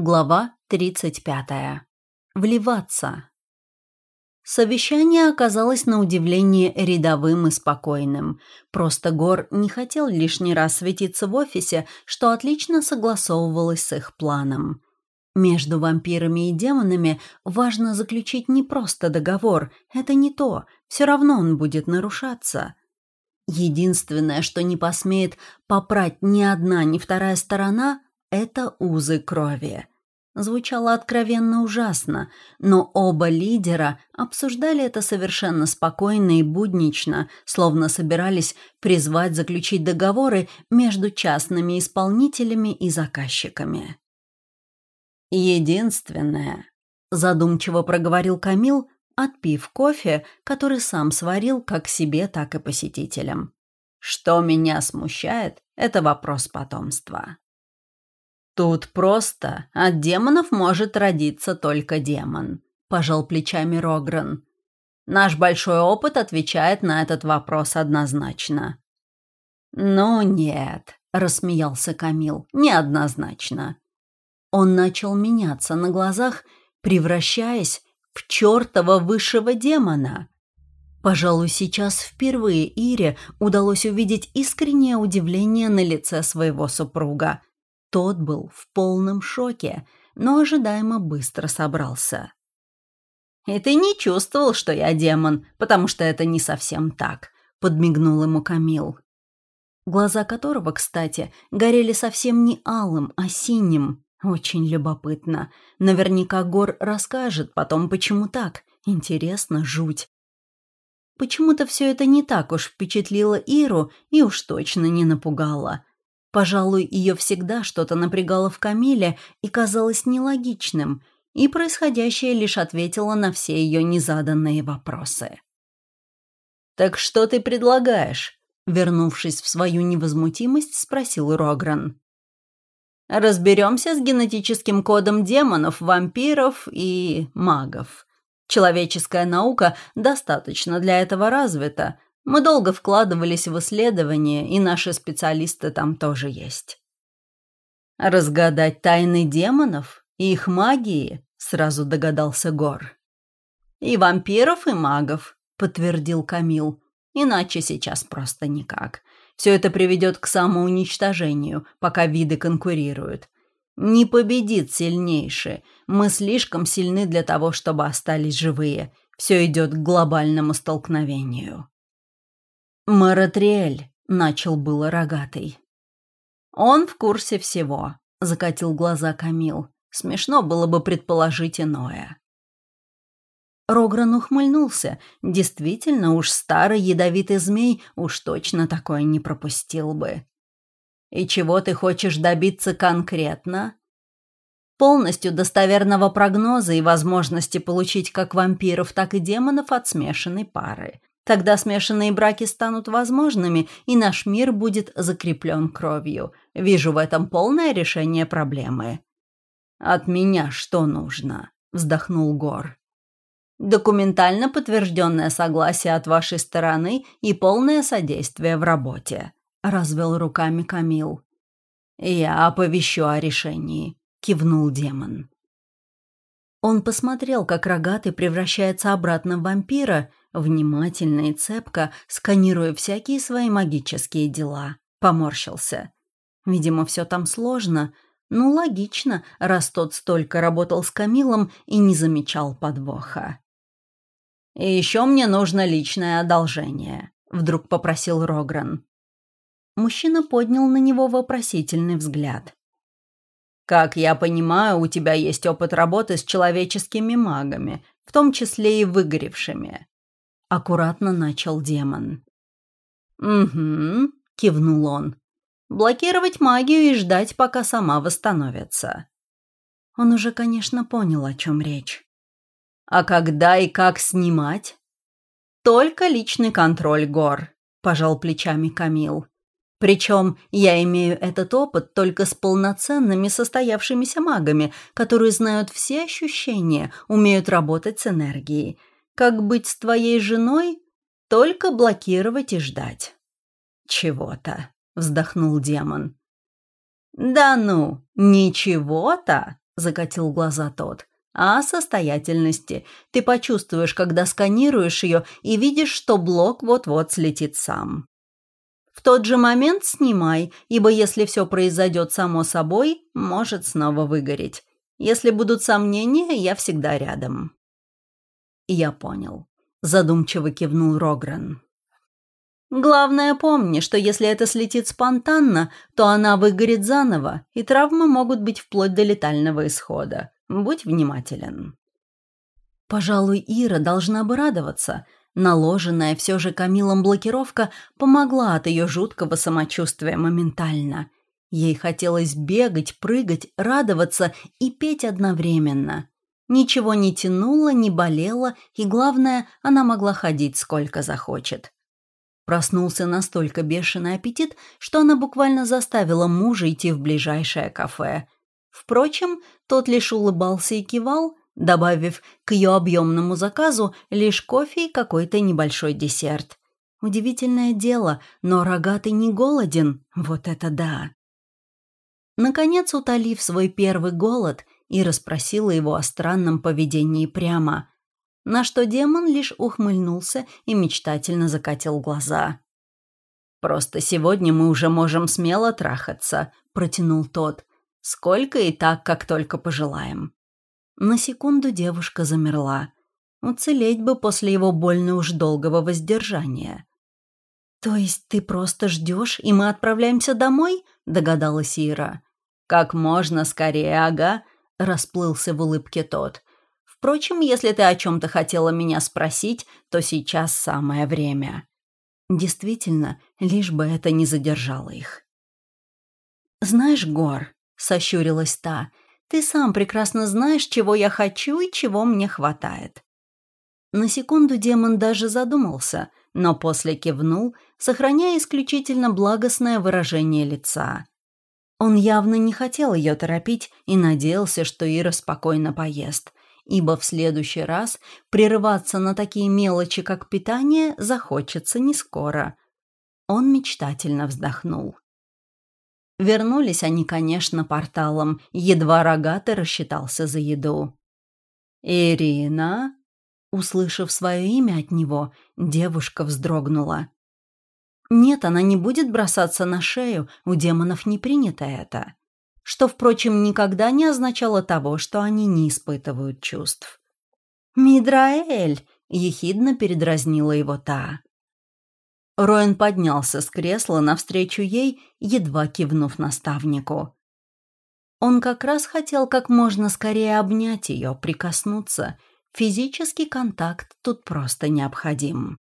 Глава 35. Вливаться. Совещание оказалось на удивление рядовым и спокойным. Просто Гор не хотел лишний раз светиться в офисе, что отлично согласовывалось с их планом. Между вампирами и демонами важно заключить не просто договор, это не то, все равно он будет нарушаться. Единственное, что не посмеет попрать ни одна, ни вторая сторона – это узы крови. Звучало откровенно ужасно, но оба лидера обсуждали это совершенно спокойно и буднично, словно собирались призвать заключить договоры между частными исполнителями и заказчиками. «Единственное», — задумчиво проговорил Камил, отпив кофе, который сам сварил как себе, так и посетителям. «Что меня смущает, это вопрос потомства». «Тут просто. От демонов может родиться только демон», – пожал плечами Рогран. «Наш большой опыт отвечает на этот вопрос однозначно». «Ну нет», – рассмеялся Камил, – «неоднозначно». Он начал меняться на глазах, превращаясь в чертова высшего демона. Пожалуй, сейчас впервые Ире удалось увидеть искреннее удивление на лице своего супруга – тот был в полном шоке, но ожидаемо быстро собрался. «И ты не чувствовал, что я демон, потому что это не совсем так», — подмигнул ему Камил. Глаза которого, кстати, горели совсем не алым, а синим. Очень любопытно. Наверняка Гор расскажет потом, почему так. Интересно, жуть. Почему-то все это не так уж впечатлило Иру и уж точно не напугало. Пожалуй, ее всегда что-то напрягало в Камиле и казалось нелогичным, и происходящее лишь ответило на все ее незаданные вопросы. «Так что ты предлагаешь?» Вернувшись в свою невозмутимость, спросил Рогран. «Разберемся с генетическим кодом демонов, вампиров и магов. Человеческая наука достаточно для этого развита, мы долго вкладывались в исследования, и наши специалисты там тоже есть. Разгадать тайны демонов и их магии, сразу догадался Гор. И вампиров, и магов, подтвердил Камил. Иначе сейчас просто никак. Все это приведет к самоуничтожению, пока виды конкурируют. Не победит сильнейший. Мы слишком сильны для того, чтобы остались живые. Все идет к глобальному столкновению. «Маратриэль», — начал было рогатый. «Он в курсе всего», — закатил глаза Камил. «Смешно было бы предположить иное». Рогран ухмыльнулся. Действительно, уж старый ядовитый змей уж точно такое не пропустил бы. «И чего ты хочешь добиться конкретно?» полностью достоверного прогноза и возможности получить как вампиров, так и демонов от смешанной пары. Тогда смешанные браки станут возможными, и наш мир будет закреплен кровью. Вижу в этом полное решение проблемы. «От меня что нужно?» – вздохнул Гор. «Документально подтвержденное согласие от вашей стороны и полное содействие в работе», – развел руками Камил. «Я оповещу о решении», – кивнул демон. Он посмотрел, как рогатый превращается обратно в вампира, внимательно и цепко сканируя всякие свои магические дела. Поморщился. Видимо, все там сложно. Ну, логично, раз тот столько работал с Камилом и не замечал подвоха. «И еще мне нужно личное одолжение», — вдруг попросил Рогран. Мужчина поднял на него вопросительный взгляд. «Как я понимаю, у тебя есть опыт работы с человеческими магами, в том числе и выгоревшими. — аккуратно начал демон. «Угу», — кивнул он. «Блокировать магию и ждать, пока сама восстановится». Он уже, конечно, понял, о чем речь. «А когда и как снимать?» «Только личный контроль гор», — пожал плечами Камил. «Причем я имею этот опыт только с полноценными состоявшимися магами, которые знают все ощущения, умеют работать с энергией. Как быть с твоей женой? Только блокировать и ждать. Чего-то, вздохнул демон. Да ну, ничего-то, закатил глаза тот, а состоятельности. Ты почувствуешь, когда сканируешь ее и видишь, что блок вот-вот слетит сам. В тот же момент снимай, ибо если все произойдет само собой, может снова выгореть. Если будут сомнения, я всегда рядом. Я понял. Задумчиво кивнул Рогран. Главное помни, что если это слетит спонтанно, то она выгорит заново, и травмы могут быть вплоть до летального исхода. Будь внимателен. Пожалуй, Ира должна бы радоваться – Наложенная все же Камилом блокировка помогла от ее жуткого самочувствия моментально. Ей хотелось бегать, прыгать, радоваться и петь одновременно. Ничего не тянуло, не болело, и, главное, она могла ходить сколько захочет. Проснулся настолько бешеный аппетит, что она буквально заставила мужа идти в ближайшее кафе. Впрочем, тот лишь улыбался и кивал, добавив к ее объемному заказу лишь кофе и какой-то небольшой десерт. Удивительное дело, но рогатый не голоден, вот это да. Наконец, утолив свой первый голод, и расспросила его о странном поведении прямо, на что демон лишь ухмыльнулся и мечтательно закатил глаза. «Просто сегодня мы уже можем смело трахаться», — протянул тот. «Сколько и так, как только пожелаем». На секунду девушка замерла. Уцелеть бы после его больно уж долгого воздержания. «То есть ты просто ждешь, и мы отправляемся домой?» — догадалась Ира. «Как можно скорее, ага», — расплылся в улыбке тот. «Впрочем, если ты о чем-то хотела меня спросить, то сейчас самое время». Действительно, лишь бы это не задержало их. «Знаешь, Гор», — сощурилась та, — ты сам прекрасно знаешь, чего я хочу и чего мне хватает». На секунду демон даже задумался, но после кивнул, сохраняя исключительно благостное выражение лица. Он явно не хотел ее торопить и надеялся, что Ира спокойно поест, ибо в следующий раз прерываться на такие мелочи, как питание, захочется не скоро. Он мечтательно вздохнул. Вернулись они, конечно, порталом, едва рогатый рассчитался за еду. «Ирина?» Услышав свое имя от него, девушка вздрогнула. Нет, она не будет бросаться на шею, у демонов не принято это. Что, впрочем, никогда не означало того, что они не испытывают чувств. «Мидраэль!» — ехидно передразнила его та. Роэн поднялся с кресла навстречу ей, едва кивнув наставнику. Он как раз хотел как можно скорее обнять ее, прикоснуться. Физический контакт тут просто необходим.